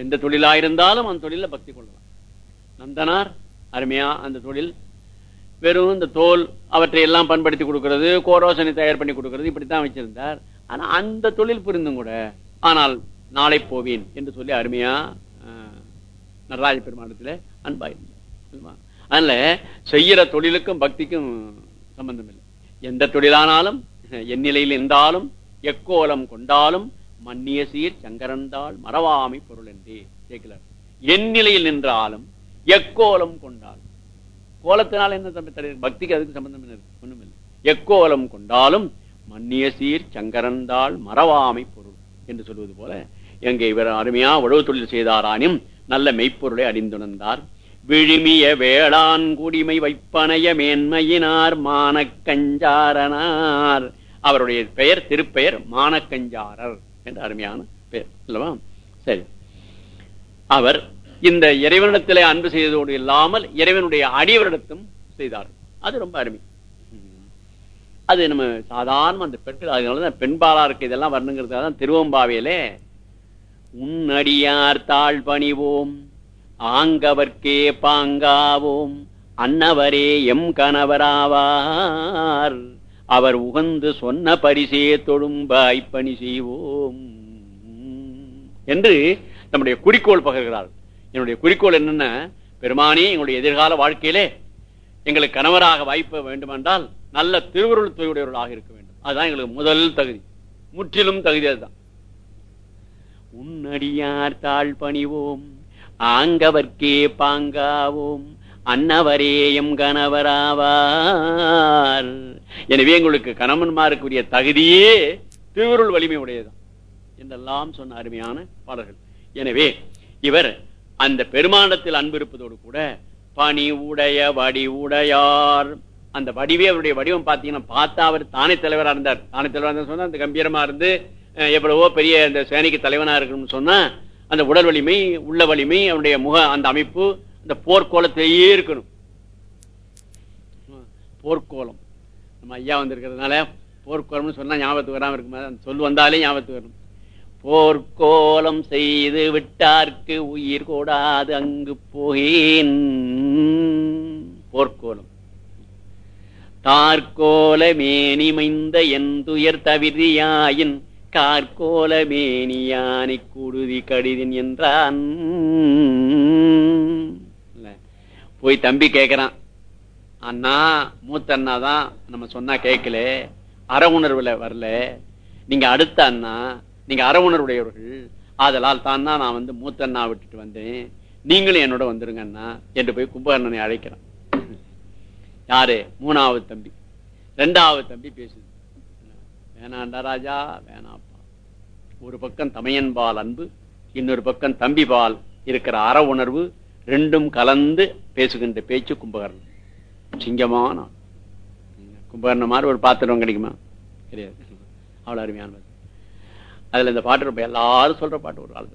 எந்த தொழிலா இருந்தாலும் அந்த தொழில பக்தி கொள்ளலாம் நந்தனார் அருமையா அந்த தொழில். வெறும் இந்த தோல் அவற்றை எல்லாம் பண்படுத்தி கொடுக்கறது கோரோசனை தயார் பண்ணி கொடுக்கறது இப்படித்தான் வச்சிருந்தார். ஆனா அந்த தொழில் புரிந்தும் கூட ஆனால் நாளை போவேன் என்று சொல்லி அருமையா நடராஜ நடராஜ பெருமானத்துல அன்பாயிருந்தார். அதனால செய்யற தொழிலுக்கும் பக்திக்கும் சம்பந்தம் இல்லை எந்த தொழிலானாலும் என் நிலையில் இருந்தாலும் எக்கோலம் கொண்டாலும் மன்னிய சீர் சங்கரந்தாள் மறவாமை பொருள் என்றே கேட்கிறார். என் நிலையில் நின்றாலும் எக்கோலம் கொண்டால். கோலத்தினால் என்ன தம்பி தருகிறது? பக்திக்கு அதுக்கு சம்பந்தம் என்ன ஒண்ணும் இல்லை. எக்கோலம் கொண்டாலும் மன்னிய சீர் சங்கரந்தாள் மறவாமை பொருள் என்று சொல்வது போல எங்கே இவர் அருமையா உழவு தொழில் செய்தாரானும் நல்ல மெய்ப்பொருளை அறிந்துணர்ந்தார். விழுமிய வேளாண் குடிமை வைப்பனைய மேன்மையினார் மானக்கஞ்சாரனார். அவருடைய பெயர் திருப்பெயர் மானக்கஞ்சாரர். என்று அருமையான பேர் இல்லவா சரி. அவர் இந்த இறைவனிடத்திலே அன்பு செய்ததோடு இல்லாமல் இறைவனுடைய அடியவரிடத்தும் செய்தார். அது ரொம்ப அருமை. அது நம்ம சாதாரண அந்த பெண்கள் அதனாலதான் பெண்பாலா இருக்கு இதெல்லாம் வரணுங்கிறதுக்காக தான் திருவம்பாவையிலே உன்னடியார் தாழ் பணிவோம் ஆங்கவர்க்கே பாங்காவோம் அன்னவரே எம் கணவராவார். அவர் உகந்து சொன்ன பரிசே தொழும்பாய் பணி செய்வோம். என்று நம்முடைய குறிக்கோள் பகர்கிறார் என்னுடைய குறிக்கோள் என்னன்னா? பெருமானே எங்களுடைய எதிர்கால வாழ்க்கையிலே எங்களுக்கு கணவராக வாய்ப்பு வேண்டுமென்றால் நல்ல திருவுருள் துறையுடையவர்களாக இருக்க வேண்டும். அதுதான் எங்களுக்கு முதல் தகுதி. முற்றிலும் தகுதி அதுதான். உன்னடியார் தாழ் பணிவோம் ஆங்கவர்க்கே பாங்காவோம் அன்னவரேயும் கணவராவார். எனவே எங்களுக்கு கணவன்மாருக்குரிய தகுதியே திருவுருள் வலிமை உடையதுதான் என்றெல்லாம் சொன்ன அருமையான பாடல்கள். எனவே இவர் அந்த பெருமாண்டத்தில் அன்பு இருப்பதோடு கூட பணி உடைய வடி உடையார். அந்த வடிவே அவருடைய வடிவம் பார்த்தீங்கன்னா பார்த்தா அவர் தானே தலைவராக இருந்தார். தானே தலைவராக இருந்தார் சொன்னா அந்த கம்பீரமா இருந்து எவ்வளவோ பெரிய அந்த சேனைக்கு தலைவனாக இருக்கணும்னு சொன்னா அந்த உடல் வலிமை உள்ள வலிமை அவருடைய முக அந்த அமைப்பு அந்த போர்க்கோலத்திலேயே இருக்கணும். போர்க்கோலம் நம்ம ஐயா வந்திருக்கிறதுனால போர்க்கோலம்னு சொன்னா ஞாபகத்துக்கு வராம இருக்குமா. அந்த சொல் வந்தாலே ஞாபகத்துக்கு வரும். போர்க்கோலம் செய்து விட்டார்க்கு உயிர் கூடாது அங்கு போகேன். போர்க்கோலம் தார்கோல மேனிமைந்த என் துயர் தவிரியாயின் கார்கோல மேனியானை குடுதி கடிதின் என்றான். போய் தம்பி கேட்கிறான் அண்ணா மூத்த அண்ணா தான் நம்ம சொன்னா கேட்கல. அற உணர்வுல வரல. நீங்க அடுத்த அண்ணா நீங்க அற உணர்வுடையவர்கள். ஆதலால் தான் தான் நான் வந்து மூத்த அண்ணா விட்டுட்டு வந்தேன். நீங்களும் என்னோட வந்துருங்க அண்ணா என்று போய் கும்பகர்ணனை அழைக்கிறான். யாரு? மூணாவது தம்பி. ரெண்டாவது தம்பி பேசுது. வேணாண்டா ராஜா வேணாப்பா. ஒரு பக்கம் தமையன்பால் அன்பு இன்னொரு பக்கம் தம்பி பால் இருக்கிற அற உணர்வு ரெண்டும் கலந்து பேசுகின்ற பேச்சு கும்பகர்ணன். சிங்கமான. ஆள். கும்பகர்ணன் மாதிரி ஒரு பாத்திரம் கிடைக்குமா? கிடையாது. அவ்வளவு அருமையானது அதுல இந்த பாட்டு ரொம்ப எல்லாரும் சொல்ற பாட்டு ஒரு ஆள்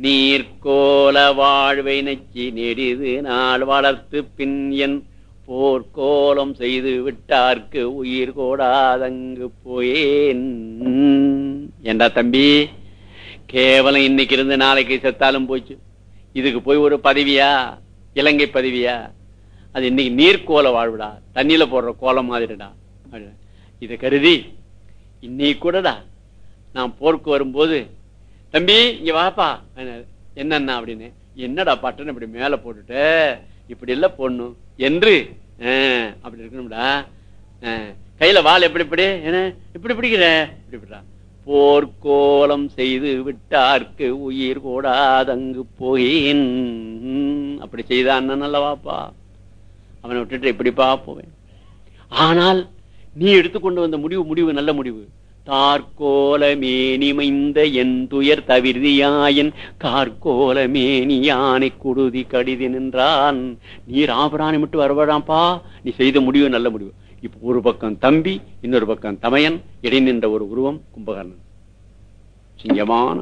நீர்கோல வாழ்வை நச்சி நெடிது நாள் வளர்த்து பின் என் போர்க்கோலம் செய்து விட்டார்க்கு உயிர் கோடாதங்கு போயேன். ஏண்டா தம்பி கேவலம் இன்னைக்கு இருந்து நாளைக்கு செத்தாலும் போச்சு. இதுக்கு போய் ஒரு பதவியா? இலங்கை பதவியா? அது இன்னைக்கு நீர்கோல வாழ்வுடா. தண்ணியில போடுற கோலம் மாதிரிடா. இதை கருதி இன்னைக்கு கூடடா நான் போருக்கு வரும்போது தம்பி இங்க வாப்பா. என்னன்னா அப்படின்னு. என்னடா பட்டன் இப்படி மேல போட்டுட்டு? இப்படி எல்லாம் போடணும். என்று. ஆஹ், அப்படி இருக்கணும்டா. கையில வாள் எப்படி இப்படி? என்ன? இப்படி பிடிக்கிற? இப்படி பிடிடா. போர்க்கோலம் செய்து விட்டார்க்கு உயிர் கூடாதங்கு போயின். அப்படி செய்தான் நல்லவாப்பா அவனை விட்டுட்டு எப்படிப்பா போவேன். ஆனால் நீ எடுத்துக்கொண்டு வந்த முடிவு முடிவு நல்ல முடிவு. தார்கோல மேனிமைந்த என் துயர் தவிர்தியாயன் கார்கோல மேனி யானை குடுதி கடிதி நின்றான். நீ ராபராணி மட்டும் வரவேடாம்பா நீ செய்த முடிவு நல்ல முடிவு. இப்ப ஒரு பக்கம் தம்பி இன்னொரு பக்கம் தமையன் இடை நின்ற ஒரு உருவம் கும்பகர்ணன். சிங்கமான.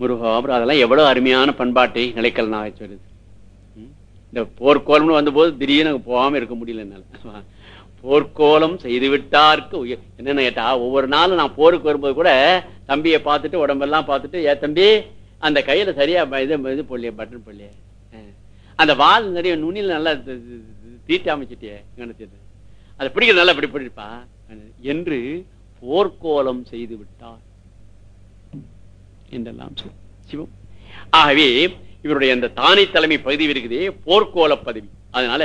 முருகாபுரம் அதெல்லாம் எவ்வளவு அருமையான பண்பாட்டை நிலைக்கல் நாக சொல்லுது இந்த போர்க்கோலம்னு வந்தபோது திடீர்னு போகாமல் போகாம இருக்க முடியல என்னால். போர்க்கோலம் செய்து விட்டார்க்கு உயர் என்னென்ன கேட்டா ஒவ்வொரு நாளும் நான் போருக்கு வரும்போது கூட தம்பியை பார்த்துட்டு உடம்பெல்லாம் பார்த்துட்டு ஏ தம்பி அந்த கையில சரியா இது இது போடலையே பட்டன் போடலையே? அந்த வால் நிறைய நுனியில் நல்லா தி- தீட்டி அமைச்சிட்டியே கணத்திட்டு அதை பிடிக்கிறது நல்லா இப்படி பிடிப்பா என்று போர்க்கோலம் செய்து விட்டார். என்றெல்லாம் சொல். சிவம். ஆகவே இவருடைய அந்த தானை தலைமை பகுதி இருக்குதே போர்க்கோல பதவி. அதனால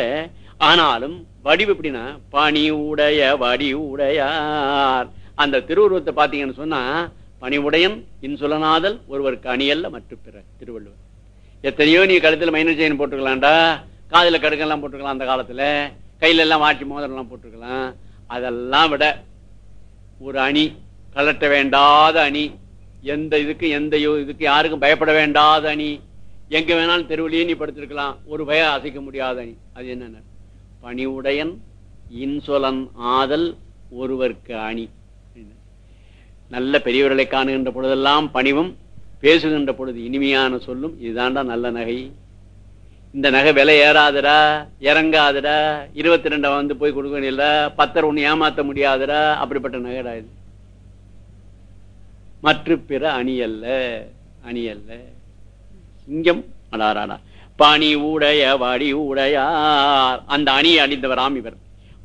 ஆனாலும் வடிவு எப்படின்னா பணி உடைய வடி உடையார். அந்த திருவுருவத்தை பாத்தீங்கன்னு சொன்னா பணிவுடையன் உடையன் இன்சுலனாதல் ஒருவருக்கு அணியல்ல மற்ற பிற திருவள்ளுவர். எத்தனையோ நீ கழுத்துல மைனர் செயின் போட்டுக்கலாம்டா காதில் கடுக்கெல்லாம் போட்டுக்கலாம் அந்த காலத்துல. கையில எல்லாம் வாட்சி மோதிரம்லாம் போட்டுக்கலாம் அதெல்லாம் விட ஒரு அணி கலட்ட வேண்டாத அணி எந்த இதுக்கு எந்த இதுக்கு யாருக்கும் பயப்பட வேண்டாத அணி எங்க வேணாலும் தெருவிலேயே நீ படுத்திருக்கலாம். ஒரு பய அசைக்க முடியாத அணி அது என்னென்ன? பணிவுடையன் இன்சொலன் ஆதல் ஒருவர்க்கு அணி. நல்ல பெரியவர்களை காணுகின்ற பொழுதெல்லாம் பணிவும் பேசுகின்ற பொழுது இனிமையான சொல்லும். இதுதான்டா நல்ல நகை. இந்த நகை விலை ஏறாதுடா இறங்காதடா. இருபத்தி ரெண்ட வந்து போய் கொடுக்கணும் இல்லை பத்தர் ஒன்று ஏமாத்த முடியாதடா. அப்படிப்பட்ட நகைடா இது. மற்ற பிற அணியல்ல அணியல்ல. சிங்கம். அடாராடா பணி உடைய வடி உடையார். அந்த அணியை அணிந்தவராம் இவர்.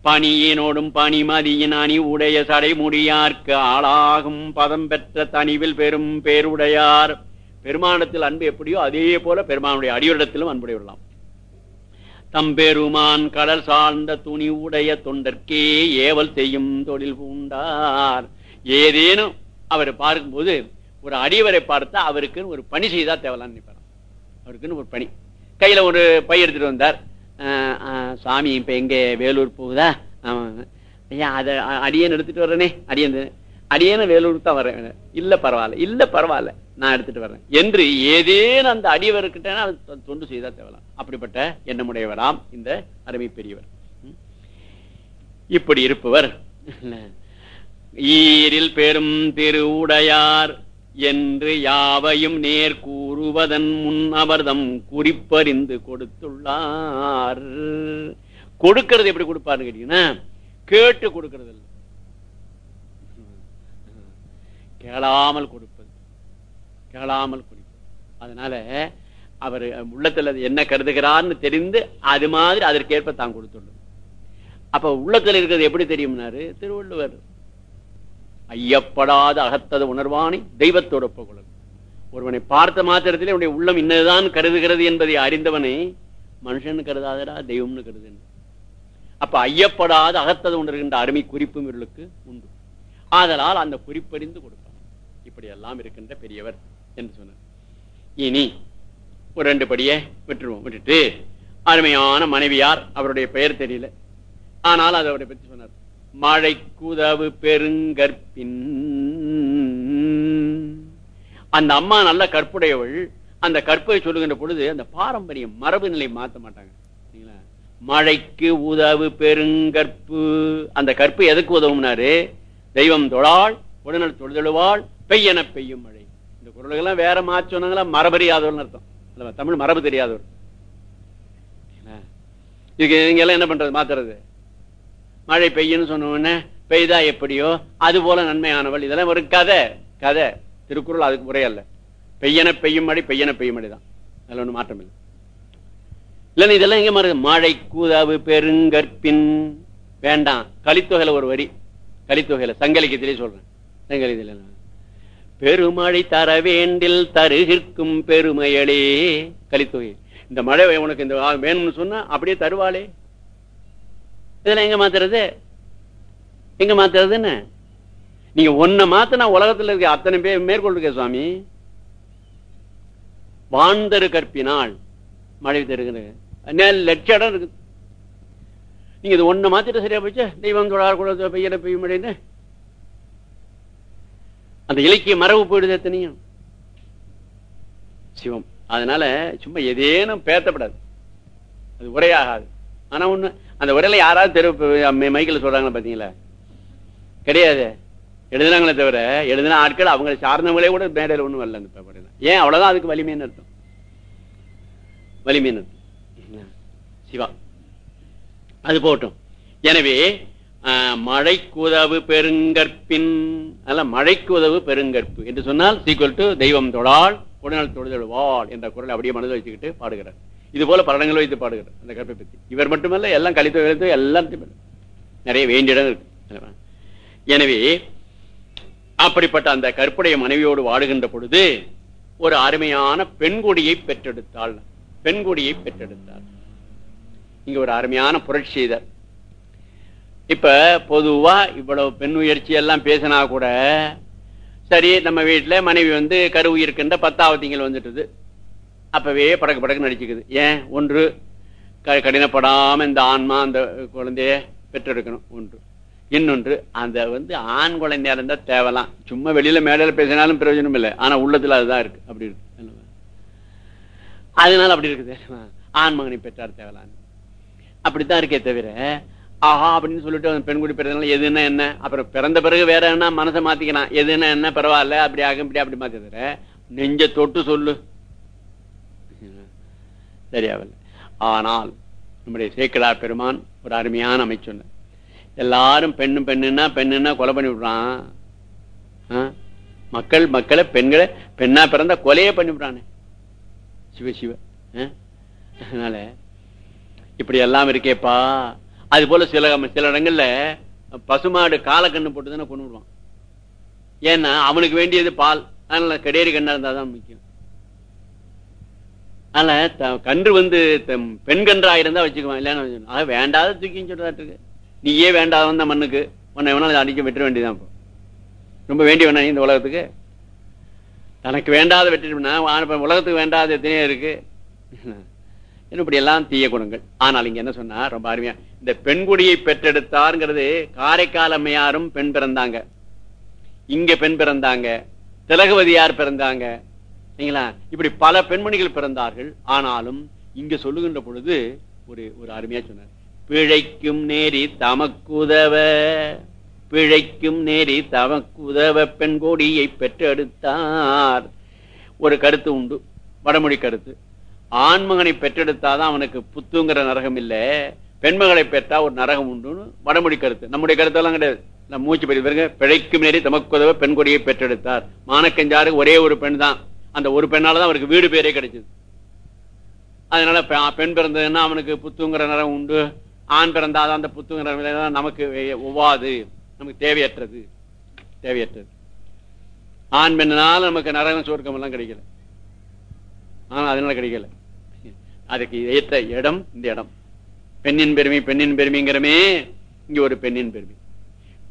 பணியினோடும் பணிமதியின் அணி உடைய சடைமுடியார்க்கு ஆளாகும் பதம் பெற்ற தனிவில் பெரும் பேருடையார். பெருமானத்தில் அன்பு எப்படியோ அதே போல பெருமானுடைய அடியோரிடத்திலும் அன்புடையவர்களாம். தம்பெருமான் கடல் சார்ந்த துணி உடைய தொண்டர்க்கே ஏவல் செய்யும் தொழில் பூண்டார். ஏதேனும் அவர் பார்க்கும்போது ஒரு அடியவரை பார்த்தா அவருக்கு ஒரு பணி செய்தா தேவலான்னு நினைப்பார் அவருக்குன்னு ஒரு பணி. கையில் ஒரு பை எடுத்துகிட்டு வந்தார். சாமி இப்போ எங்கே வேலூர் போகுதா? ஆமா. ஐயா அதை அடியன் எடுத்துகிட்டு வர்றேனே? அடியன் அடியேன வேலூருக்கு தான் வரேன் இல்லை பரவாயில்ல இல்லை பரவாயில்ல நான் எடுத்துகிட்டு வர்றேன். என்று ஏதேனும் அந்த அடியவர்கிட்ட அது தொண்டு செய்தால் தேவலாம். அப்படிப்பட்ட எண்ணமுடையவராம் இந்த அருமை பெரியவர். இப்படி இருப்பவர் ஈரில் பெரும் திருவுடையார். என்று யாவையும் நேர் கூறுவதன் முன் அவர்தம் குறிப்பறிந்து கொடுத்துள்ளார். கொடுக்கிறது எப்படி கொடுப்பாருன்னு கேட்டீங்கன்னா கேட்டு கொடுக்கிறது இல்ல. கேளாமல் கொடுப்பது. கேளாமல் கொடுப்பது. அதனால அவர் உள்ளத்துல என்ன கருதுகிறார்னு தெரிந்து அது மாதிரி அதற்கேற்ப தான் கொடுத்துள்ளது. அப்ப உள்ளத்துல இருக்கிறது எப்படி தெரியும்னாரு? திருவள்ளுவர். ஐயப்படாத அகத்தது உணர்வானை தெய்வத்தோட ஒப்புக்கொள்ளும். ஒருவனை பார்த்த மாத்திரத்திலே உன்னுடைய உள்ளம் இன்னதுதான் கருதுகிறது என்பதை அறிந்தவனை மனுஷன் கருதாதடா தெய்வம்னு கருது அப்ப ஐயப்படாத அகத்தது உணர்கின்ற அருமை குறிப்பும் இவர்களுக்கு உண்டு. ஆதலால் அந்த குறிப்பறிந்து கொடுப்பான். இப்படி எல்லாம் இருக்கின்ற பெரியவர் என்று சொன்னார். இனி ஒரு ரெண்டு படியை விட்டுருவோம். விட்டுட்டு அருமையான மனைவியார் அவருடைய பெயர் தெரியல. ஆனால் அதை அவரை பற்றி சொன்னார். மழை குதவு பெருங்கற்பின். அந்த அம்மா நல்ல கற்புடையவள். அந்த கற்பை சொல்லுகின்ற பொழுது அந்த பாரம்பரிய மரபு நிலை மாத்த மாட்டாங்க. மழைக்கு உதவு பெருங்கற்பு. அந்த கற்பு எதுக்கு உதவும்னாரு? தெய்வம் தொழாள் உடனல் தொழுதழுவாள் பெய்யன பெய்யும் மழை. இந்த குரல்கள்லாம் வேற மாற்றி சொன்னாங்களா? மரபறியாதவர்னு அர்த்தம். தமிழ் மரபு தெரியாதவர் இதுக்கு நீங்க எல்லாம் என்ன பண்றது? மாத்துறது? மழை பெய்யுன்னு சொன்ன உடனே பெய்தா எப்படியோ? அது போல நன்மையானவள். இதெல்லாம் ஒரு கதை. கதை. திருக்குறள் அதுக்கு முறையல்ல. பெய்யன பெய்யும் மழை பெய்யன பெய்யும் மழை தான் அதுல ஒண்ணு மாற்றம் இல்லை. இல்லைன்னு இதெல்லாம் எங்க மாறுது? மழை கூதாவு பெருங்கற்பின். வேண்டாம். கலித்தொகையில ஒரு வரி. கலித்தொகையில. சங்கலிக்கத்திலே சொல்றேன். சங்கலிக்கத்தில பெருமழை தர வேண்டில் தருகிற்கும் பெருமையலே கலித்தொகை. இந்த மழை உனக்கு இந்த வேணும்னு சொன்னா அப்படியே தருவாளே. இதெல்லாம் எங்க மாத்துறது? எங்க மாத்துறதுன்னு? நீங்க ஒன்ன மாத்தினா உலகத்துல இருக்க அத்தனை பேர் மேற்கொண்டு இருக்க சுவாமி. வாழ்ந்தரு கற்பினால் மழை தருகிறது லட்சம் இடம் இருக்கு. நீங்க இது ஒண்ணு மாத்திட்டு சரியா போச்சு? தெய்வம் தொழார் கூட பெய்யல பெய்யும் அப்படின்னு அந்த இலக்கிய மரபு போயிடுது எத்தனையும் சிவம். அதனால சும்மா எதேனும் பேத்தப்படாது அது உரையாகாது. ஆனா ஒண்ணு அந்த உடலை யாராவது தெரு மைக்கில் சொல்றாங்களா பாத்தீங்களா? கிடையாது. எழுதுனாங்களே தவிர எழுதின ஆட்கள் அவங்க சார்ந்தவங்களே கூட மேடையில் ஒண்ணும் வரல அந்த பேப்பர் ஏன்? அவ்வளவுதான் அதுக்கு வலிமைன்னு அர்த்தம். வலிமைன்னு அர்த்தம். சிவா. அது போட்டும் எனவே மழைக்குதவு பெருங்கற்பின் அல்ல மழைக்குதவு பெருங்கற்பு. என்று சொன்னால் சீக்குவல் டு தெய்வம் தொழால் உடனல் தொழுதழுவாள் என்ற குரலை அப்படியே மனதில் வச்சுக்கிட்டு பாடுகிறார். இது போல பல இடங்கள் வைத்து பாடுகிறார் அந்த கற்பை பற்றி. இவர் மட்டுமல்ல எல்லாம் கழித்து வைத்து எல்லாத்தையும் நிறைய வேண்டிய இடம் இருக்கு. எனவே அப்படிப்பட்ட அந்த கற்புடைய மனைவியோடு வாடுகின்ற பொழுது ஒரு அருமையான பெண்கொடியை பெற்றெடுத்தாள். பெண்கொடியை பெற்றெடுத்தாள். இங்க ஒரு அருமையான புரட்சி செய்தார். இப்ப பொதுவா இவ்வளவு பெண் உயர்ச்சி எல்லாம் பேசினா கூட சரி நம்ம வீட்டில் மனைவி வந்து கருவு இருக்கின்ற பத்தாவது திங்கள் வந்துட்டுது. அப்பவே படக்கு படக்கு நடிச்சுக்குது. ஏன்? ஒன்று கடினப்படாம இந்த ஆன்மா அந்த குழந்தைய பெற்றெடுக்கணும். ஒன்று. இன்னொன்று அந்த வந்து ஆண் குழந்தையா இருந்தா தேவலாம். சும்மா வெளியில மேடையில பேசினாலும் பிரயோஜனம் இல்லை. ஆனா உள்ளத்துல அதுதான் இருக்கு. அப்படி இருக்கு. அதனால அப்படி இருக்குது. ஆண் மகனை பெற்றார் தேவலான்னு அப்படித்தான் இருக்கே தவிர ஆஹா அப்படின்னு சொல்லிட்டு பெண்குடி பிறந்தனால எதுனா என்ன அப்புறம் பிறந்த பிறகு வேற என்ன? மனசை மாத்திக்கலாம். எதுனா என்ன பரவாயில்ல. அப்படி ஆகும் இப்படி அப்படி மாத்தி தவிர நெஞ்ச தொட்டு சொல்லு. சரியாவில்லை ஆனால் நம்முடைய சேக்கலா பெருமான் ஒரு அருமையான அமைச்சொன்ன எல்லாரும் பெண்ணு பெண்ணுன்னா பெண்ணுன்னா கொலை பண்ணி விடுறான். மக்கள் மக்களை பெண்களை பெண்ணா பிறந்த கொலையே பண்ணி விடுறானே. சிவ சிவ. அதனால இப்படி எல்லாம் இருக்கேப்பா. அது போல சில சில இடங்கள்ல பசுமாடு காலை கண்ணு போட்டு தானே கொண்டு விடுவான் ஏன்னா அவனுக்கு வேண்டியது பால். அதனால கடையறி கண்ணா இருந்தாதான் முக்கியம். அதனால கன்று வந்து பெண் கன்றா இருந்தா வச்சுக்குவான் இல்லைன்னா வேண்டாத தூக்கின்னு சொல்றாட்டு நீயே வேண்டாத வந்த மண்ணுக்கு உன்னை வேணாலும் அடிக்க வெட்ட வேண்டியதான் இப்போ ரொம்ப வேண்டிய வேணா இந்த உலகத்துக்கு. தனக்கு வேண்டாத வெட்டினா உலகத்துக்கு வேண்டாத எத்தனையோ இருக்கு. இப்படி எல்லாம் தீய குணங்கள். ஆனால் இங்க என்ன சொன்னா ரொம்ப அருமையா இந்த பெண்குடியை பெற்றெடுத்தாருங்கிறது காரைக்கால் அம்மையாரும் பெண் பிறந்தாங்க. இங்க பெண் பிறந்தாங்க. திலகவதியார் பிறந்தாங்க. சரிங்களா? இப்படி பல பெண்மணிகள் பிறந்தார்கள். ஆனாலும் இங்க சொல்லுகின்ற பொழுது ஒரு ஒரு அருமையா சொன்னார். பிழைக்கும் நேரி தமக்குதவ பிழைக்கும் நேரி தமக்குதவ பெண் கோடியை பெற்றெடுத்தார். ஒரு கருத்து உண்டு. வடமொழி கருத்து. ஆண்மகனை பெற்றெடுத்தாதான் அவனுக்கு புத்துங்கிற நரகம் இல்லை. பெண்மகளை பெற்றா ஒரு நரகம் உண்டுன்னு வடமொழி கருத்து. நம்முடைய கருத்தெல்லாம் கிடையாது. நம்ம மூச்சு பெரிய பிழைக்கும் நேரி தமக்குதவ பெண் கொடியை பெற்றெடுத்தார். மானக்கஞ்சாறு ஒரே ஒரு பெண் தான். அந்த ஒரு பெண்ணாலதான் அவருக்கு வீடு பேரே கிடைச்சது. அதனால பெண் பிறந்ததுன்னா அவனுக்கு புத்துங்கிற நிறம் உண்டு. ஆண் பிறந்தாதான் அந்த புத்துங்கிற நமக்கு ஒவ்வாது. நமக்கு தேவையற்றது. தேவையற்றது. ஆண் பெண்ணால நமக்கு நரகம் சொர்க்கம் எல்லாம் கிடைக்கல. ஆனா அதனால கிடைக்கல. அதுக்கு ஏற்ற இடம் இந்த இடம். பெண்ணின் பெருமை பெண்ணின் பெருமைங்கிறமே இங்க ஒரு பெண்ணின் பெருமை.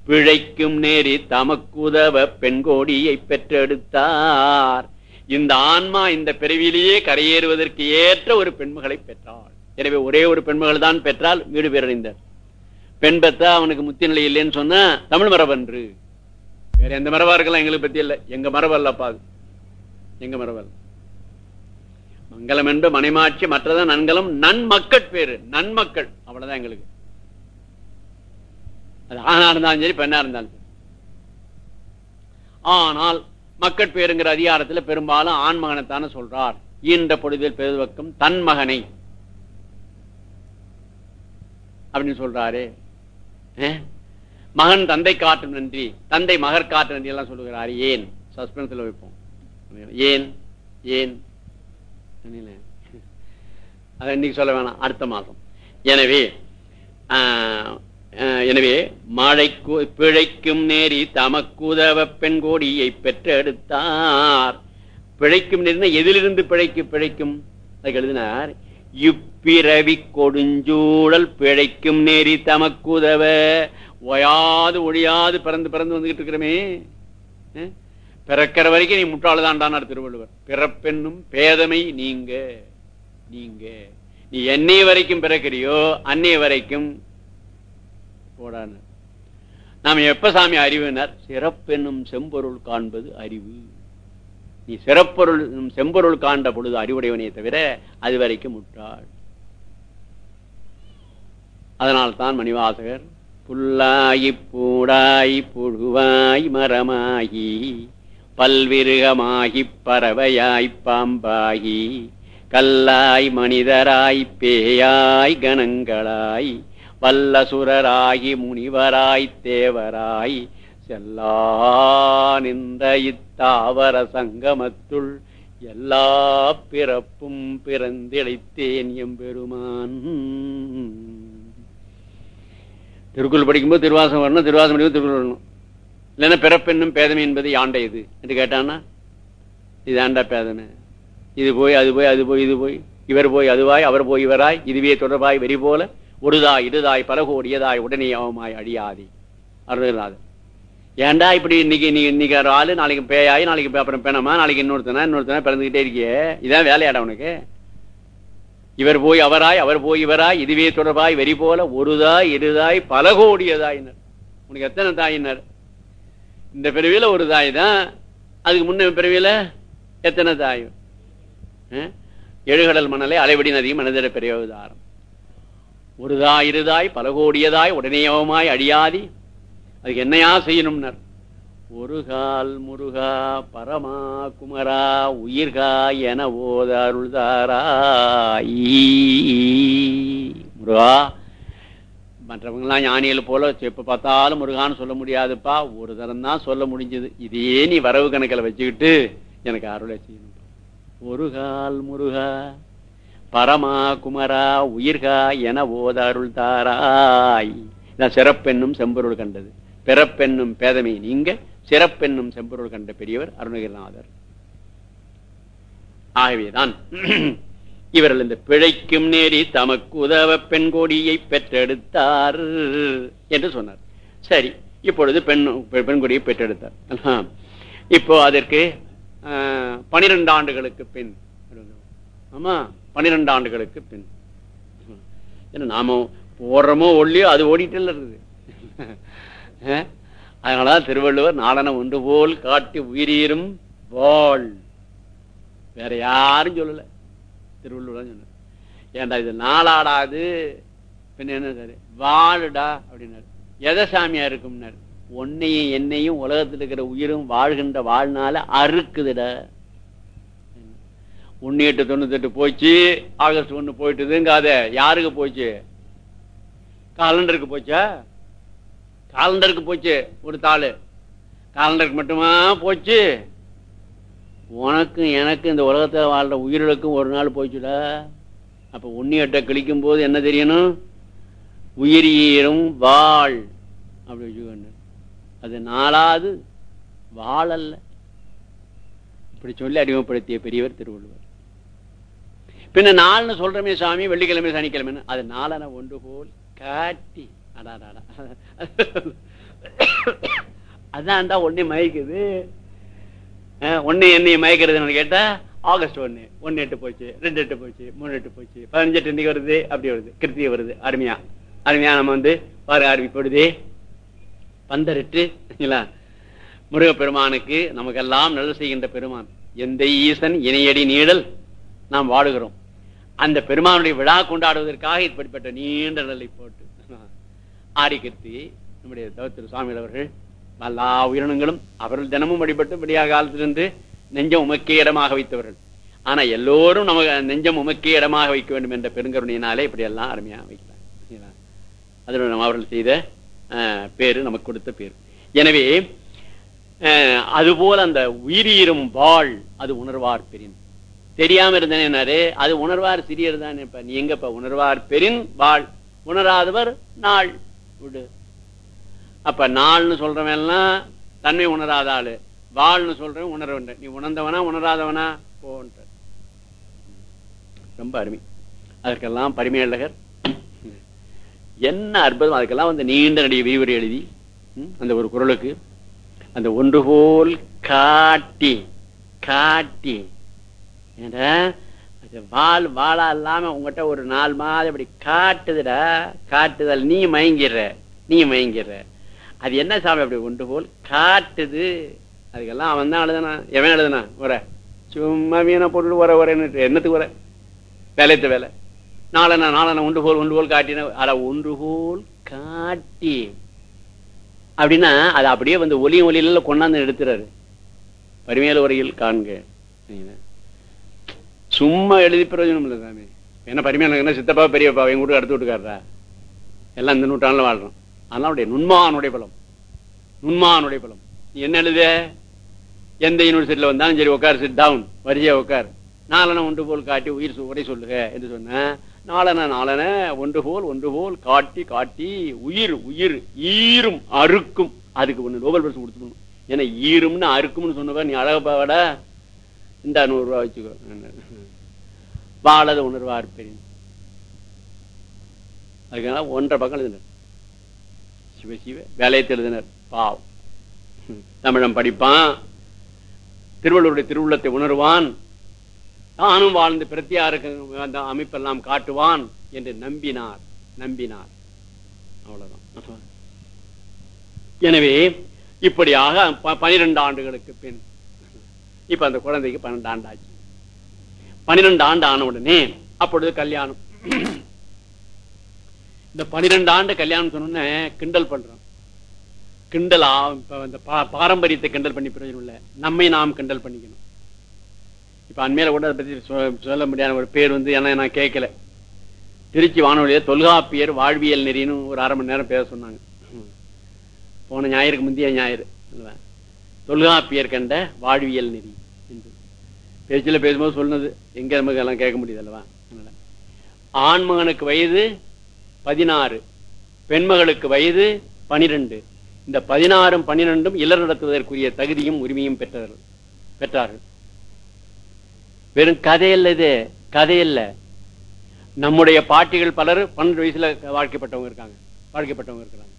பிழைக்கும் நேரி தமக்குதவ பெண்கோடியை பெற்றெடுத்தார். இந்த ஆன்மா இந்த பிறவியிலேயே கரையேறுவதற்கு ஏற்ற ஒரு பெண்மகளை பெற்றாள். எனவே ஒரே ஒரு பெண்மகள் தான் பெற்றால் வீடு பேரடைந்தார் பெண் பெற்றா அவனுக்கு முத்தி நிலை இல்லைன்னு சொன்னா தமிழ் மரபன்று. வேற எந்த மரபா இருக்கலாம் எங்களுக்கு பத்தி இல்ல. எங்க மரபல்லப்பா எங்க மரபல்ல அல்ல. மங்களம் என்று மனைமாட்சி மற்றதான் நன்கலம் நன்மக்கள் பேரு. நன்மக்கள். அவ்வளவுதான் எங்களுக்கு. அது ஆணா இருந்தாலும் சரி பெண்ணா இருந்தாலும் சரி. ஆனால் மக்கட்பேருங்கிற அதிகாரத்தில் பெரும்பாலும் ஆண்மகனைத்தானே சொல்றார். ஈன்ற பொழுதில் பெருவக்கம் தன் மகனை. அப்படின்னு சொல்றாரு. மகன் தந்தை காட்டும் நன்றி தந்தை மகர் காட்டு நன்றி எல்லாம் சொல்லுகிறார். ஏன்? சஸ்பென்ஸ்ல வைப்போம். ஏன்? ஏன்? அதை இன்னைக்கு சொல்ல வேணாம். அடுத்த மாதம். எனவே எனவே மழை பிழைக்கும் நேரி தமக்குதவ பெண் கோடியை பெற்றெடுத்தார். பிழைக்கும் நேரினா எதிலிருந்து பிழைக்கு பிழைக்கும்? அதுக்கு எழுதினார் இப்பிறவி கொடுஞ்சூழல் பிழைக்கும் நேரி தமக்குதவ. ஒயாது ஒழியாது பிறந்து பிறந்து வந்துகிட்டு இருக்கிறமே. பிறக்கிற வரைக்கும் நீ முட்டாளதான்டானார் திருவள்ளுவர். பிறப்பெண்ணும் பேதமை நீங்க நீங்க. நீ என்னைய வரைக்கும் பிறக்கிறியோ அன்னைய வரைக்கும் போடான்னு. நாம் எப்ப சாமி அறிவினர்? சிறப்பென்னும் செம்பொருள் காண்பது அறிவு. நீ சிறப்பொருள் செம்பொருள் காண்ட பொழுது அறிவுடையவனே தவிர அது வரைக்கும் முட்டாள் அதனால்தான் மணிவாசகர் புல்லாயி பூடாய் புழுவாய் மரமாகி பல்விருகமாகி பறவையாய் பாம்பாகி கல்லாய் மனிதராய் பேயாய் கணங்களாய் வல்லசுரராகி முனிவராய் தேவராய் செல்லா நின்ற இத்தாவர சங்கமத்துள் எல்லா பிறப்பும் பிறந்திழைத்தேன் எம்பெருமான். திருக்குள் படிக்கும்போது திருவாசம் வரணும் திருவாசம் படிக்கும் திருக்குறள் வரணும். இல்லைன்னா பிறப்பென்னும் பேதமை என்பது ஆண்டை இது? என்று கேட்டான்னா இது ஆண்டா பேதமை இது போய் அது போய் அது போய் இது போய். இவர் போய் அதுவாய் அவர் போய் இவராய் இதுவே தொடர்பாய் வெறி போல ஒருதாய் இருதாய் பலகோடியதாய் உடனே அவமாய் அழியாதி. அருள்நாதர் ஏன்டா இப்படி இன்னைக்கு நீ இன்னைக்கு ஒரு ஆளு நாளைக்கு பேயாயி நாளைக்கு அப்புறம் பெணமா நாளைக்கு இன்னொருத்தனா இன்னொருத்தனா பிறந்துகிட்டே இருக்கியே. இதான் வேலையாடா உனக்கு. இவர் போய் அவராய் அவர் போய் இவராய் இதுவே தொடர்பாய் வெறி போல ஒருதாய் இருதாய் பல கோடியதாயினர் உனக்கு எத்தனை தாயினர்? இந்த பிறவியில ஒரு தாய் தான். அதுக்கு முன்ன பிறவியில எத்தனை தாய்? எழுகடல் மணலை அலைவடி நதியும் மனதிட பெரியவதாரம். ஒருதா இருதாய் பல கோடியதாய் உடனேயவமாய் அழியாதி. அதுக்கு என்னையா செய்யணும்னர்? ஒரு கால் முருகா பரமா குமரா உயிர்கா என ஓதருள்தாராய் முருகா மற்றவங்களாம் ஞானிகள் போல எப்போ பார்த்தாலும் முருகான்னு சொல்ல முடியாதுப்பா. ஒரு தரம் தான் சொல்ல முடிஞ்சது. இதே நீ வரவு கணக்கில் வச்சுக்கிட்டு எனக்கு அருளை செய்யணும். ஒரு கால் முருகா பரமா குமரா உயிர்கா என ஓத தாராய். தாராய் சிறப்பெண்ணும் செம்பொருள் கண்டது. பிறப்பெண்ணும் பேதமை நீங்க சிறப்பெண்ணும் செம்பொருள் கண்ட பெரியவர் அருணகிரிநாதர். ஆகவேதான் இவர்கள் இந்த பிழைக்கும் நேரி தமக்கு உதவ பெண் கொடியை பெற்றெடுத்தார் என்று சொன்னார். சரி இப்பொழுது பெண் பெண் கொடியை பெற்றெடுத்தார். இப்போ அதற்கு பனிரெண்டு ஆண்டுகளுக்கு பின். ஆமா பனிரெண்டு ஆண்டுகளுக்கு பின். ஏன்னா நாம போடுறோமோ ஒல்லியோ அது ஓடிட்டு இருக்குது. அதனாலதான் திருவள்ளுவர் நாளன ஒன்று போல் காட்டி உயிரீரும் வாழ் வேற யாரும் சொல்லல. திருவள்ளுவர் சொன்ன ஏன்டா இது நாளாடாது. பின்ன என்ன சார் வாழுடா அப்படின்னாரு. எதை சாமியா இருக்கும்னாரு? உன்னையும் என்னையும் உலகத்தில் இருக்கிற உயிரும் வாழ்கின்ற வாழ்நாள அறுக்குதுடா. ஒன்னு எட்டு தொண்ணூத்தெட்டு போச்சு ஆகஸ்ட் ஒண்ணு போயிட்டுதுங்காத. யாருக்கு போச்சு? காலண்டருக்கு போச்சா? காலண்டருக்கு போச்சு ஒரு தாள். காலண்டருக்கு மட்டுமா போச்சு? உனக்கும் எனக்கு இந்த உலகத்தில் வாழ்ற உயிர்களுக்கும் ஒரு நாள் போச்சுடா. அப்ப எட்டை கிழிக்கும் போது என்ன தெரியணும்? உயிரியரும் வாழ் அப்படி வச்சுக்கோங்க. அது நாலாவது வாழல்ல இப்படி சொல்லி அறிமுகப்படுத்திய பெரியவர் திருவள்ளுவர். பின்ன நாள்னு சொல்றமே சாமி வெள்ளிக்கிழமை சனிக்கிழமை அது நாளன ஒன்று போல் காட்டி. அடாடாடா அதான்டா ஒன்னே மயக்குது. ஒன்னு என்னைய மயக்கிறதுன்னு கேட்டா ஆகஸ்ட் ஒன்னு ஒன்னு எட்டு போச்சு ரெண்டு எட்டு போச்சு மூணு எட்டு போச்சு. பதினஞ்சு எட்டு இன்னைக்கு வருது அப்படி வருது. கிருத்திய வருது. அருமையா. அருமையா நம்ம வந்து பாரு ஆரம்பிப்படுது பந்தரிட்டு முருகப்பெருமானுக்கு நமக்கெல்லாம் நல்லது செய்கின்ற பெருமான். எந்த ஈசன் இணையடி நீடல் நாம் வாடுகிறோம். அந்த பெருமானுடைய விழா கொண்டாடுவதற்காக இப்படிப்பட்ட நீண்ட நிலை போட்டு. ஆரிக்கத்தி நம்முடைய தவத்திரு சுவாமிகள் அவர்கள் எல்லா உயிரினங்களும் அவர்கள் தினமும் வழிபட்டு விடியா காலத்திலிருந்து நெஞ்சம் உமக்கே இடமாக வைத்தவர்கள். ஆனா எல்லோரும் நமக்கு நெஞ்சம் உமக்கே இடமாக வைக்க வேண்டும் என்ற பெருங்கருணையினாலே இப்படி எல்லாம் அருமையா வைக்கிறாங்க அதில் நம்ம அவர்கள் செய்த பேரு நமக்கு கொடுத்த பேர். எனவே அதுபோல அந்த உயிரீரும் வாழ் அது உணர்வார் பெரியன். தெரியாம இருந்தேனாரு அது உணர்வார் சிறியர் தான் நீ எங்கப்ப உணர்வார்? பெரின் வாழ். உணராதவர் நாள். விடு. அப்ப நாள்னு சொல்றவன் எல்லாம் தன்மை உணராத ஆளு. வாழ்னு சொல்றவன் உணர்வன் நீ உணர்ந்தவனா உணராதவனா? போன்ற ரொம்ப அருமை. அதற்கெல்லாம் பரிமையழகர் என்ன அற்புதம். அதுக்கெல்லாம் வந்து நீண்ட நடிகை விரிவுரை எழுதி அந்த ஒரு குரலுக்கு. அந்த ஒன்று போல் காட்டி காட்டி. வாழ் வாழா இல்லாம உங்ககிட்ட ஒரு நாலு மாதம் இப்படி காட்டுதுடா. காட்டுதல் நீ மயங்கிடுற நீ மயங்கிடுற அது என்ன சாமி அப்படி ஒன்று போல் காட்டுது. அதுக்கெல்லாம் அவன் தான் எழுதுனா எவன் எழுதுனா? உர. சும்மா வீண பொருள் உர உரன்னு என்னத்துக்கு உர? வேலைத்த வேலை. நாளன நாளன ஒன்று போல் ஒன்று போல் காட்டின அட ஒன்று போல் காட்டி. அப்படின்னா அது அப்படியே வந்து ஒலியும் ஒலியில கொண்டாந்து எடுத்துறாரு. பரிமையில உரையில் காண்க சும்மா எழுதி பிரயோஜனம் இல்லை சாமி. என்ன பரிமையான என்ன சித்தப்பா பெரியப்பா எங்க வீட்டுக்கு அடுத்து விட்டுக்காரா எல்லாம் இந்த நூற்றாண்டுல வாழ்றோம். அதெல்லாம் அவருடைய நுண்மானுடைய பலம். நுண்மானுடைய பலம். என்ன எழுத? எந்த யூனிவர்சிட்டியில வந்தாலும் சரி உட்கார் சிட் டவுன் வரிசையா உட்கார். நாலனை ஒன்று போல் காட்டி உயிர் சு- உரை சொல்லுக என்று சொன்ன நாளன நாளன ஒன்று போல் ஒன்று போல் காட்டி காட்டி உயிர் உயிர் ஈரும் அறுக்கும். அதுக்கு ஒன்று நோபல் பரிசு கொடுத்துக்கணும். ஏன்னா ஈரும்னு அறுக்கும்னு சொன்னவ நீ அழகப்பாவட இந்த நூறுரூவா வச்சுக்கோ. வாழத உணர்வார் பெரிய அதுக்காக ஒன்றரை பக்கம் எழுதினர். சிவ சிவ வேலையத்தை எழுதினர். பாவம். தமிழன் படிப்பான். திருவள்ளுவருடைய திருவுள்ளத்தை உணர்வான். தானும் வாழ்ந்து பிரத்தியாருக்கு அந்த அமைப்பெல்லாம் காட்டுவான் என்று நம்பினார். நம்பினார். அவ்வளவுதான். எனவே இப்படியாக ப- பனிரெண்டு ஆண்டுகளுக்கு பின் இப்ப அந்த குழந்தைக்கு பன்னெண்டு ஆண்டு ஆச்சு பனிரெண்டு ஆண்டு ஆன உடனே அப்பொழுது கல்யாணம். இந்த பனிரெண்டு ஆண்டு கல்யாணம் சொன்ன கிண்டல் பண்றோம். கிண்டல் இந்த பா- பாரம்பரியத்தை கிண்டல் பண்ணி பிரயோஜனம் இல்ல நம்மை நாம் கிண்டல் பண்ணிக்கணும். இப்ப அண்மையில கூட அதை பத்தி சொ- சொல்ல முடியாத ஒரு பேர் வந்து ஏன்னா நான் கேட்கல. திருச்சி வானொலிய தொல்காப்பியர் வாழ்வியல் நெறின்னு ஒரு அரை மணி நேரம் பேச சொன்னாங்க. போன ஞாயிறுக்கு முந்தைய ஞாயிறு தொல்காப்பியர் கண்ட வாழ்வியல் நெறி. பேச்சில் பேசும்போது சொன்னது. எங்க நமக்கு எல்லாம் கேட்க முடியுது அல்லவா ஆண்மகனுக்கு வயது பதினாறு பெண்மகளுக்கு வயது பனிரெண்டு. இந்த பதினாறும் பன்னிரெண்டும் இளர் நடத்துவதற்குரிய தகுதியும் உரிமையும் பெற்றவர்கள் பெற்றார்கள். வெறும் கதையல்ல இது. கதையல்ல. நம்முடைய பாட்டிகள் பலர் பன்னெண்டு வயசுல வாழ்க்கைப்பட்டவங்க இருக்காங்க. வாழ்க்கைப்பட்டவங்க இருக்கிறாங்க.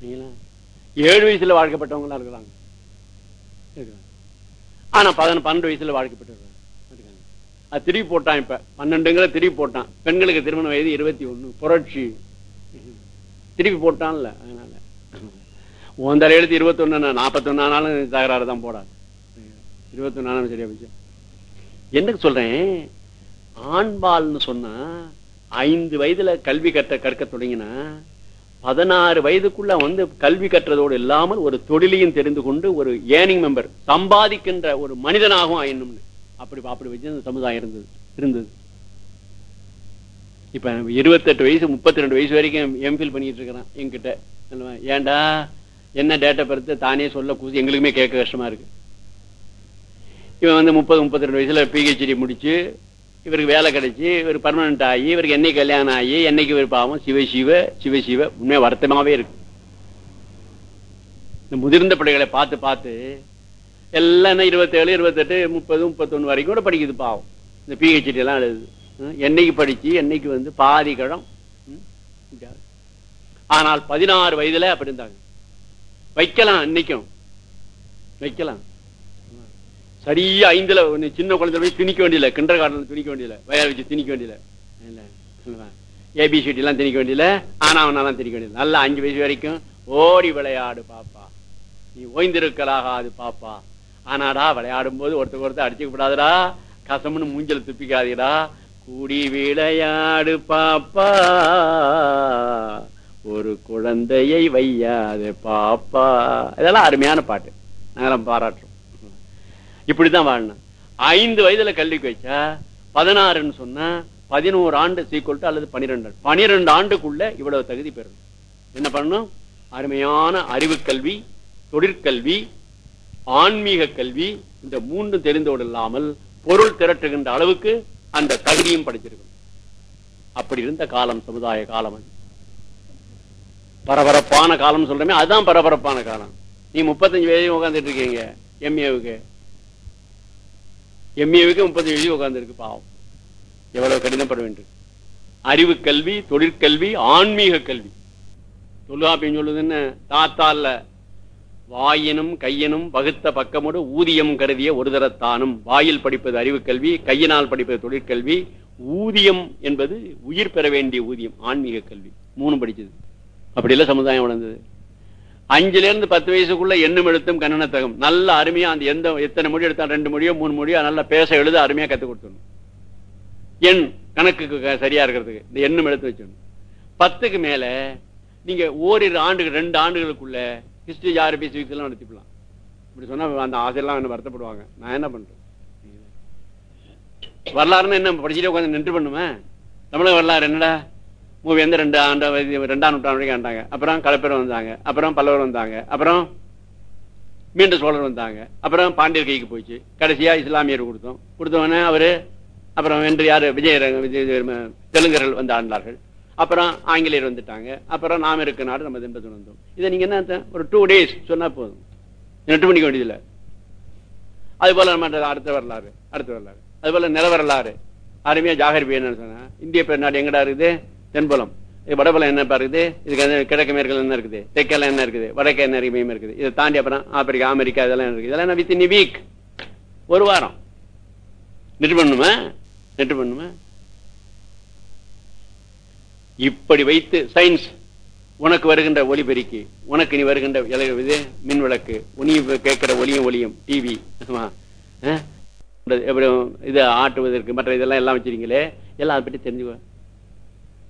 சரிங்களா? ஏழு வயசுல வாழ்க்கைப்பட்டவங்களா இருக்கிறாங்க. இருக்கிறாங்க. ஆனா பதினொன்று பன்னெண்டு வயசுல வாழ்க்கைப்பட்டிருக்காங்க அது திருப்பி போட்டான் இப்ப. பன்னெண்டுங்கிற திருப்பி போட்டான். பெண்களுக்கு திருமண வயது இருபத்தி ஒண்ணு. புரட்சி. திருப்பி போட்டான்ல அதனால. உன் தலையெழுத்து இருபத்தி ஒண்ணு நாற்பத்தி ஒன்னாலும் தகராறு தான் போடாது. இருபத்தி ஒன்னாலும் சரியா போச்சு. என்னக்கு சொல்றேன்? ஆண்பால்னு சொன்னா ஐந்து வயதுல கல்வி கற்ற கற்க தொடங்கினா பதினாறு வயதுக்குள்ள வந்து கல்வி கற்றதோடு இல்லாமல் ஒரு தொழிலையும் தெரிந்து கொண்டு ஒரு ஏர்னிங் மெம்பர் சம்பாதிக்கின்ற ஒரு மனிதனாகவும் ஆயிடணும்னு. அப்படி அப்படி வச்சு அந்த சமுதாயம் இருந்தது இருந்தது. இப்ப இருபத்தெட்டு வயசு முப்பத்தி ரெண்டு வயசு வரைக்கும் எம்ஃபில் பண்ணிட்டு இருக்கிறான் என்கிட்ட. ஏண்டா ஏன்டா? என்ன டேட்டா பருத்து தானே சொல்ல கூசி எங்களுக்குமே கேட்க கஷ்டமா இருக்கு. இவன் வந்து முப்பது முப்பத்தி ரெண்டு வயசுல பிஹெச்டி முடிச்சு இவருக்கு வேலை கிடைச்சி இவர் பர்மனன்ட் ஆகி இவருக்கு என்னை கல்யாணம் ஆகி என்னைக்கு இவர் பாவம்? சிவ சிவ சிவ சிவ. உண்மையா வருத்தமாவே இருக்கு. இந்த முதிர்ந்த பிள்ளைகளை பார்த்து பார்த்து எல்லாம் என்ன இருபத்தேழு இருபத்தெட்டு முப்பது முப்பத்தொன்னு வரைக்கும் கூட படிக்குது பாவம். இந்த பிஹெச்டி எல்லாம் எழுது. என்னைக்கு படிச்சு என்னைக்கு வந்து பாதி கழம். ஆனால் பதினாறு வயதுல அப்படி இருந்தாங்க. வைக்கலாம் இன்னைக்கும். வைக்கலாம். சரியா ஐந்துல ஒண்ணு சின்ன குழந்தை போய் திணிக்க வேண்டியல கிண்டர் கார்டன் திணிக்க வேண்டியல வயல் வச்சு திணிக்க வேண்டியல ஏபிசிடி எல்லாம் திணிக்க வேண்டியல ஆனா அவனாலாம் திணிக்க வேண்டியது நல்லா அஞ்சு வயசு வரைக்கும் ஓடி விளையாடு பாப்பா. நீ ஓய்ந்திருக்கலாகாது பாப்பா. ஆனாடா விளையாடும் போது ஒருத்தர் ஒருத்தர் அடிச்சுக்க கூடாதுடா கசம்னு மூஞ்சல் துப்பிக்காதீடா. கூடி விளையாடு பாப்பா. ஒரு குழந்தையை வையாது பாப்பா. இதெல்லாம் அருமையான பாட்டு. நாங்களாம் பாராட்டுறோம். இப்படிதான் வாழணும். ஐந்து வயதுல கல்விக்கு வச்சா பதினாறுன்னு சொன்னா பதினோரு ஆண்டு சீக்கிரம் அல்லது பனிரெண்டு. பனிரெண்டு ஆண்டுக்குள்ள இவ்வளவு தகுதி பெறணும் என்ன பண்ணணும்? அருமையான அறிவு கல்வி தொழிற்கல்வி ஆன்மீக கல்வி இந்த மூன்று தெரிந்தோடு இல்லாமல் பொருள் திரட்டுகின்ற அளவுக்கு அந்த தகுதியும் படிச்சிருக்கணும். அப்படி இருந்த காலம் சமுதாய காலம் அது. பரபரப்பான காலம் சொல்றமே அதுதான் பரபரப்பான காலம். நீ முப்பத்தஞ்சு வயதையும் உட்காந்துட்டு இருக்கீங்க எம்ஏவுக்கு எம்ஏவுக்கு முப்பது எழுதி உட்கார்ந்துருக்கு பாவம். எவ்வளவு கடினப்பட வேண்டும். அறிவு கல்வி தொழிற்கல்வி ஆன்மீக கல்வி. தொல்காப்பியம் சொல்லுதுன்னு தாத்தா இல்ல. வாயினும் கையினும் பகுத்த பக்கமோடு ஊதியம் கருதிய ஒரு தரத்தானும். வாயில் படிப்பது அறிவு கல்வி கையினால் படிப்பது தொழிற்கல்வி ஊதியம் என்பது உயிர் பெற வேண்டிய ஊதியம் ஆன்மீக கல்வி. மூணு படிச்சது. அப்படி இல்ல சமுதாயம் வளர்ந்தது. அஞ்சுல இருந்து பத்து வயசுக்குள்ள எண்ணும் எழுத்தும் கண்ணனத்தகம் நல்ல அருமையா அந்த எந்த எத்தனை மொழி எடுத்தா ரெண்டு மொழியோ மூணு மொழியோ நல்லா பேச எழுத அருமையா கத்து கொடுத்துடணும். எண் கணக்குக்கு சரியா இருக்கிறதுக்கு இந்த எண்ணும் எழுத்து வச்சிடணும். பத்துக்கு மேல நீங்க ஓரிரு ஆண்டுகள் ரெண்டு ஆண்டுகளுக்குள்ள ஹிஸ்டரி ஜாரபி சிவிக்ஸ் எல்லாம் நடத்திக்கலாம். இப்படி சொன்னா அந்த ஆசையெல்லாம் என்ன வருத்தப்படுவாங்க. நான் என்ன பண்றேன் வரலாறுன்னு என்ன படிச்சுட்டே உட்காந்து நின்று பண்ணுவேன். தமிழக வரலாறு என்னடா? மூவேந்து ரெண்டு ஆண்டு ரெண்டாம் நூற்றாண்டு வரைக்கும் ஆண்டாங்க. அப்புறம் கலப்பேர் வந்தாங்க. அப்புறம் பல்லவர் வந்தாங்க. அப்புறம் மீண்டும் சோழர் வந்தாங்க. அப்புறம் பாண்டியர் கைக்கு போச்சு கடைசியா இஸ்லாமியர் கொடுத்தோம். கொடுத்தவொடனே அவரு அப்புறம் வென்று யாரு? விஜய விஜய தெலுங்கர்கள் வந்து ஆண்டார்கள். அப்புறம் ஆங்கிலேயர் வந்துட்டாங்க. அப்புறம் நாம் இருக்க நாடு நம்ம தின்பத்து வந்தோம். இதை நீங்க என்ன ஒரு டூ டேஸ் சொன்னா போதும். நெட்டு மணிக்க வேண்டியதில்லை. அது போல நம்ம அடுத்த வரலாறு அடுத்த வரலாறு. அது போல நில வரலாறு அருமையா ஜாகர் என்ன சொன்னா இந்திய பெருநாடு எங்கடா இருக்குது? தென்புலம். இது என்ன இருக்குது இதுக்கு கிழக்கு மேற்குல என்ன இருக்குது? தெற்கெல்லாம் என்ன இருக்குது? வடக்கு என்ன இருக்கு இருக்குது. இதை தாண்டி அப்புறம் ஆப்பிரிக்கா அமெரிக்கா இதெல்லாம் இருக்குது. இதெல்லாம் வித் இன் வீக்? ஒரு வாரம். நெட்டு பண்ணுமா? நெட்டு பண்ணுமா? இப்படி வைத்து சயின்ஸ் உனக்கு வருகின்ற ஒலிபெருக்கி உனக்கு நீ வருகின்ற இது? மின் விளக்கு. உனி கேட்கிற ஒலியும் ஒலியும் டிவி இது ஆட்டுவதற்கு மற்ற இதெல்லாம் எல்லாம் வச்சிருக்கீங்களே? எல்லாம் அதை பற்றி தெரிஞ்சுக்கோ.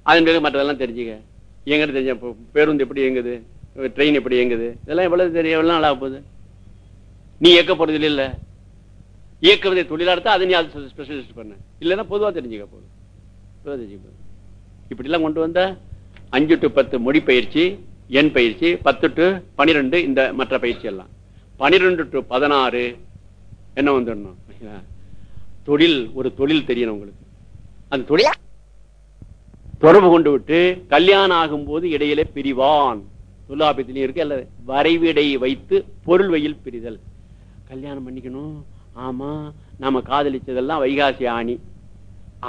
அதன் பிறகு மற்றதெல்லாம் தெரிஞ்சுக்க. எங்கிட்ட தெரிஞ்ச பேருந்து எப்படி இயங்குது ட்ரெயின் எப்படி இயங்குது இதெல்லாம் எவ்வளவு தெரியும் எவ்வளவு நாள் போகுது? நீ இயக்க போறது இல்ல. இயக்குவதை தொழிலாளத்தா அதை நீ அது ஸ்பெஷலிஸ்ட் பண்ண. இல்லைன்னா பொதுவா தெரிஞ்சுக்க போதும் பொதுவாக தெரிஞ்சுக்க போதும் இப்படிலாம் கொண்டு வந்த அஞ்சு டு பத்து மொழி பயிற்சி எண் பயிற்சி பத்து டு பனிரெண்டு இந்த மற்ற பயிற்சி எல்லாம். பனிரெண்டு டு பதினாறு என்ன வந்துடணும்? தொழில் ஒரு தொழில் தெரியணும் உங்களுக்கு. அந்த தொழில் தொடர்பு கொண்டு விட்டு கல்யாணம் ஆகும்போது இடையிலே பிரிவான். தொல்லாபத்திலையும் இருக்கு அல்ல வரைவிடையை வைத்து பொருள் வயில் பிரிதல். கல்யாணம் பண்ணிக்கணும். ஆமா நாம காதலிச்சதெல்லாம் வைகாசி ஆணி.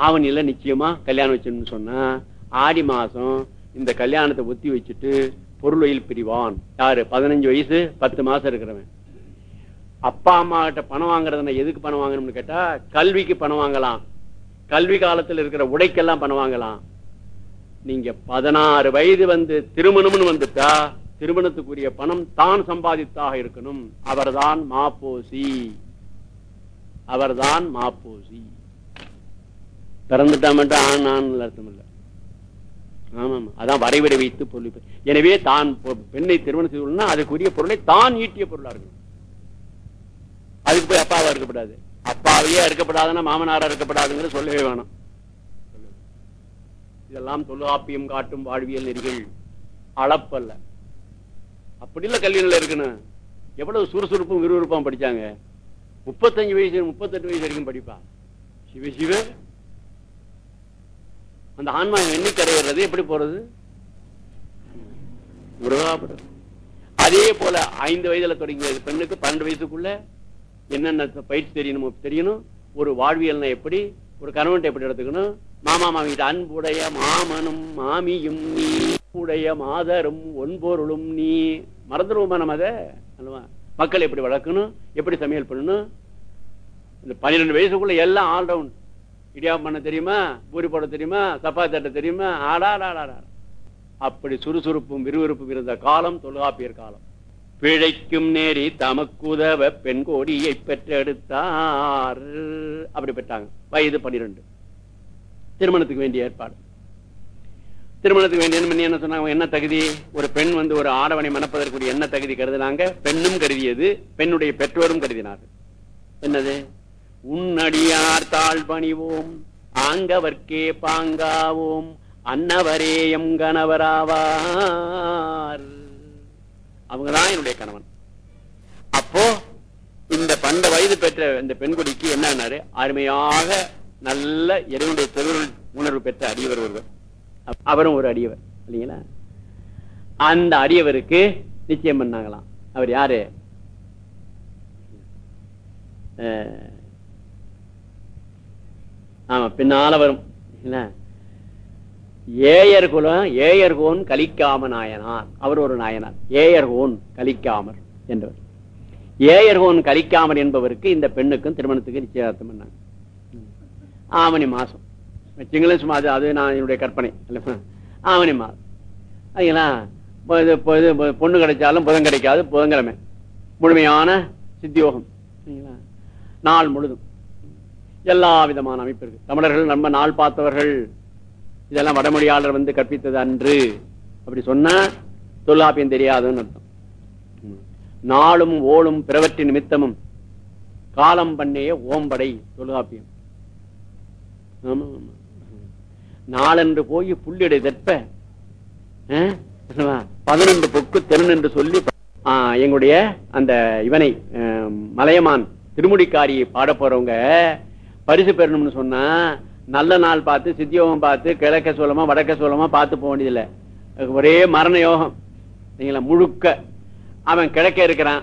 ஆவணியில நிச்சயமா கல்யாணம் வச்சணும்னு சொன்னா ஆடி மாசம் இந்த கல்யாணத்தை ஒத்தி வச்சுட்டு பொருள் வயில் பிரிவான். யாரு? பதினஞ்சு வயசு பத்து மாசம் இருக்கிறவன். அப்பா அம்மா கிட்ட பணம் வாங்குறதுனா எதுக்கு பணம் வாங்கணும்னு கேட்டா கல்விக்கு பணம் வாங்கலாம். கல்வி காலத்தில் இருக்கிற உடைக்கெல்லாம் பணம் வாங்கலாம். நீங்க பதினாறு வயது வந்து திருமணம்னு வந்துட்டா திருமணத்துக்குரிய பணம் தான் சம்பாதித்தாக இருக்கணும். அவர்தான் மாப்போசி. அவர்தான் மாப்போசி. பிறந்துட்டா மட்டும் ஆண் ஆண் அர்த்தம் இல்ல. ஆமா ஆமா. அதான் வரைவிட வைத்து பொருள் எனவே தான் பெண்ணை திருமணம் செய்து அதுக்குரிய பொருளை தான் ஈட்டிய பொருளா இருக்கணும். அதுக்கு போய் அப்பாவா இருக்கப்படாது. அப்பாவையே இருக்கப்படாதுன்னா மாமனாரா இருக்கப்படாதுங்கிற சொல்லவே வேணாம். இதெல்லாம் தொல்காப்பியம் காட்டும் வாழ்வியல் நெறிகள். அளப்பல்ல. அப்படி இல்ல கல்வி நிலை இருக்கணும் எவ்வளவு சுறுசுறுப்பும் விறுவிறுப்பும் படிச்சாங்க. முப்பத்தஞ்சு வயசு முப்பத்தெட்டு வயசு வரைக்கும் படிப்பா. சிவ சிவ. அந்த ஆன்மா எண்ணிக்கை கரையிறது எப்படி போறது? அதே போல ஐந்து வயதுல தொடங்கிய பெண்ணுக்கு பன்னெண்டு வயசுக்குள்ள என்னென்ன பயிற்சி தெரியணுமோ தெரியணும். ஒரு வாழ்வியல்னா எப்படி? ஒரு கணவன்ட்ட எப்படி எடுத்துக்கணும் மாமா மாமிகிட்ட அன்புடைய மாமனும் மாமியும் நீ உடைய மாதரும் ஒன்பொருளும் நீ. மறந்துடுவோமா நம்ம அதை? மக்கள் எப்படி வளர்க்கணும்? எப்படி சமையல் பண்ணணும்? இந்த பன்னிரெண்டு வயசுக்குள்ள எல்லாம் ஆல்ரவுண்ட் இடியாப்பம் பண்ண தெரியுமா? பூரி போட தெரியுமா? சப்பாத்தி தட்ட தெரியுமா? ஆடா ஆடா அப்படி சுறுசுறுப்பும் விறுவிறுப்பும் இருந்த காலம் தொல்காப்பியர் காலம். பிழைக்கும் நேரி தமக்குதவ பெண் கோடியை பெற்றெடுத்தார். அப்படி பெற்றாங்க. வயது பன்னிரெண்டு திருமணத்துக்கு வேண்டிய ஏற்பாடு. திருமணத்துக்கு வேண்டிய என்ன- என்ன சொன்னாங்க? என்ன தகுதி? ஒரு பெண் வந்து ஒரு ஆடவனை மணப்பதற்குரிய என்ன தகுதி கருதினாங்க? பெண்ணும் கருதியது பெண்ணுடைய பெற்றோரும் கருதினார்கள். என்னது? உன்னடியார் தாழ் பணிவோம் ஆங்கவர்க்கே பாங்காவோம் அன்னவரே எம் கணவராவார். அவங்கதான் என்னுடைய கணவன். அப்போ இந்த பண்ட வயது பெற்ற இந்த பெண்குடிக்கு என்னன்னாரு அருமையாக நல்ல இறைவனுடைய திருவுருள் உணர்வு பெற்ற அடியவர் ஒருவர். அவரும் ஒரு அடியவர் இல்லைங்களா? அந்த அடியவருக்கு நிச்சயம் பண்ணாங்களாம். அவர் யாரு? ஆமா பின்னால வரும் இல்ல ஏயர் குலம் ஏயர்கோன் கலிக்காம நாயனார். அவர் ஒரு நாயனார். ஏயர்கோன் கலிக்காமர் என்றவர். ஏயர்கோன் கலிக்காமர் என்பவருக்கு இந்த பெண்ணுக்கும் திருமணத்துக்கு நிச்சயதார்த்தம் பண்ணாங்க. ஆவணி மாசம். வச்சுங்களேன் சும்மா அது அது நான் என்னுடைய கற்பனை. ஆவணி மாதம். அதுங்களா இது இது பொண்ணு கிடைச்சாலும் புதன் கிடைக்காது புதன்கிழமை. முழுமையான சித்தியோகம். சரிங்களா? நாள் முழுதும். எல்லா விதமான அமைப்பு இருக்கு தமிழர்கள் நம்ம நாள் பார்த்தவர்கள். இதெல்லாம் வடமொழியாளர் வந்து கற்பித்தது அன்று. அப்படி சொன்னா தொல்லாப்பியம் தெரியாதுன்னு அர்த்தம். நாளும் ஓளும் பிறவற்றி நிமித்தமும். காலம் பண்ணேய ஓம்படை தொல்காப்பியம். நாளன்று போய் புள்ளிடை தெற்ப. பதினொன்று என்னவா? பதினெண்டு பொக்கு திறன் என்று சொல்லி எங்களுடைய அந்த இவனை மலையமான் திருமுடிக்காரி பாட போறவங்க பரிசு பெறணும்னு சொன்னா நல்ல நாள் பார்த்து சித்தியோகம் பார்த்து கிழக்க சோழமா வடக்க சோழமா பார்த்து போக வேண்டியதில்லை. ஒரே மரண யோகம் நீங்களா முழுக்க. அவன் கிழக்க இருக்கிறான்.